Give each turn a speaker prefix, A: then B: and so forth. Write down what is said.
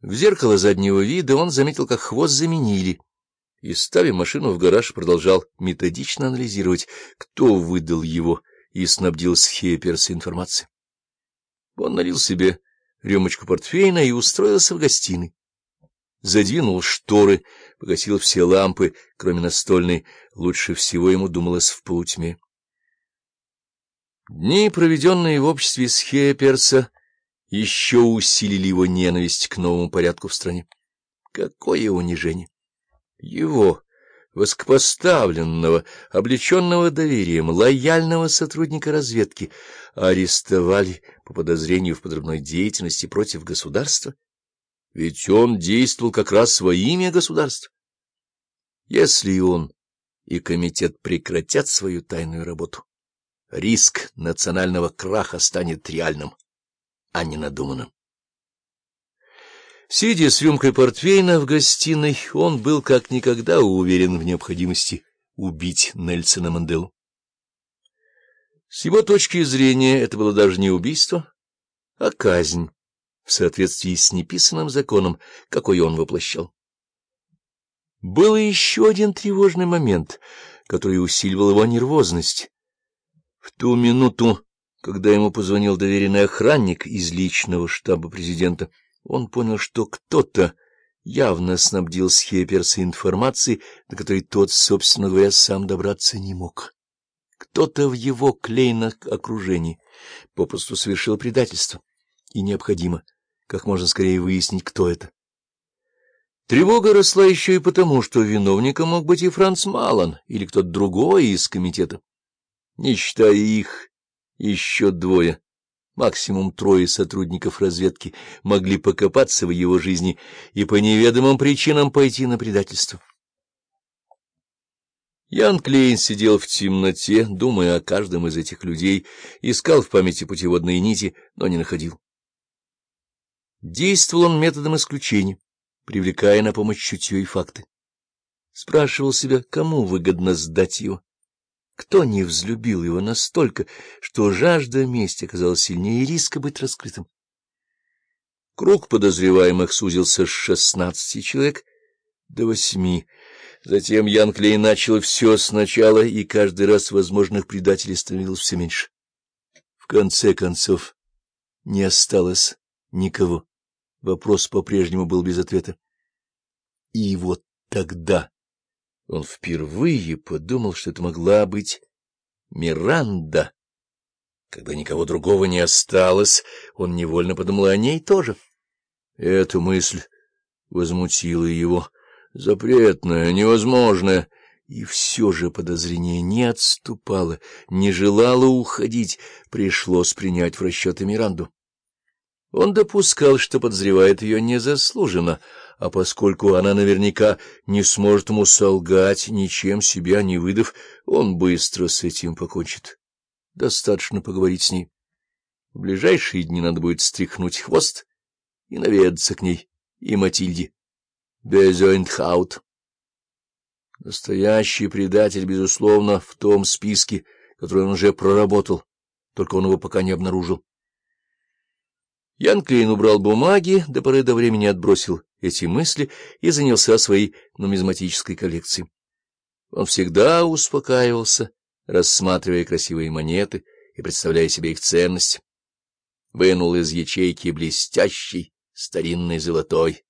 A: В зеркало заднего вида он заметил, как хвост заменили, и, ставя машину в гараж, продолжал методично анализировать, кто выдал его и снабдил Схеперса информацией. Он налил себе рюмочку портфейна и устроился в гостиной. Задвинул шторы, погасил все лампы, кроме настольной. Лучше всего ему думалось в полутьме. Дни, проведенные в обществе Схеперса, еще усилили его ненависть к новому порядку в стране. Какое унижение! Его, высокопоставленного, облеченного доверием, лояльного сотрудника разведки, арестовали по подозрению в подрывной деятельности против государства? Ведь он действовал как раз во имя государства. Если он и комитет прекратят свою тайную работу, риск национального краха станет реальным а не надуманным. Сидя с рюмкой портвейна в гостиной, он был как никогда уверен в необходимости убить Нельсона Манделу. С его точки зрения это было даже не убийство, а казнь, в соответствии с неписанным законом, какой он воплощал. Был еще один тревожный момент, который усиливал его нервозность. В ту минуту, когда ему позвонил доверенный охранник из личного штаба президента, он понял, что кто-то явно снабдил Схеперса информацией, до которой тот, собственно говоря, сам добраться не мог. Кто-то в его клейном окружении попросту совершил предательство, и необходимо как можно скорее выяснить, кто это. Тревога росла еще и потому, что виновником мог быть и Франц Малан или кто-то другой из комитета. Не считая их, еще двое, максимум трое сотрудников разведки, могли покопаться в его жизни и по неведомым причинам пойти на предательство. Ян Клейн сидел в темноте, думая о каждом из этих людей, искал в памяти путеводные нити, но не находил. Действовал он методом исключения, привлекая на помощь чутье и факты. Спрашивал себя, кому выгодно сдать его, кто не взлюбил его настолько, что жажда мести оказалась сильнее риска быть раскрытым? Круг подозреваемых сузился с шестнадцати человек до восьми. Затем Ян Клей начал все сначала, и каждый раз возможных предателей становилось все меньше. В конце концов, не осталось никого. Вопрос по-прежнему был без ответа. И вот тогда он впервые подумал, что это могла быть Миранда. Когда никого другого не осталось, он невольно подумал о ней тоже. Эта мысль возмутила его. Запретная, невозможная. И все же подозрение не отступало, не желало уходить, пришлось принять в расчеты Миранду. Он допускал, что подозревает ее незаслуженно, а поскольку она наверняка не сможет ему солгать, ничем себя не выдав, он быстро с этим покончит. Достаточно поговорить с ней. В ближайшие дни надо будет стряхнуть хвост и наведаться к ней, и Матильде. Безойнтхаут. Настоящий предатель, безусловно, в том списке, который он уже проработал, только он его пока не обнаружил. Ян Клейн убрал бумаги, до поры до времени отбросил эти мысли и занялся своей нумизматической коллекцией. Он всегда успокаивался, рассматривая красивые монеты и представляя себе их ценность. Вынул из ячейки блестящий старинный золотой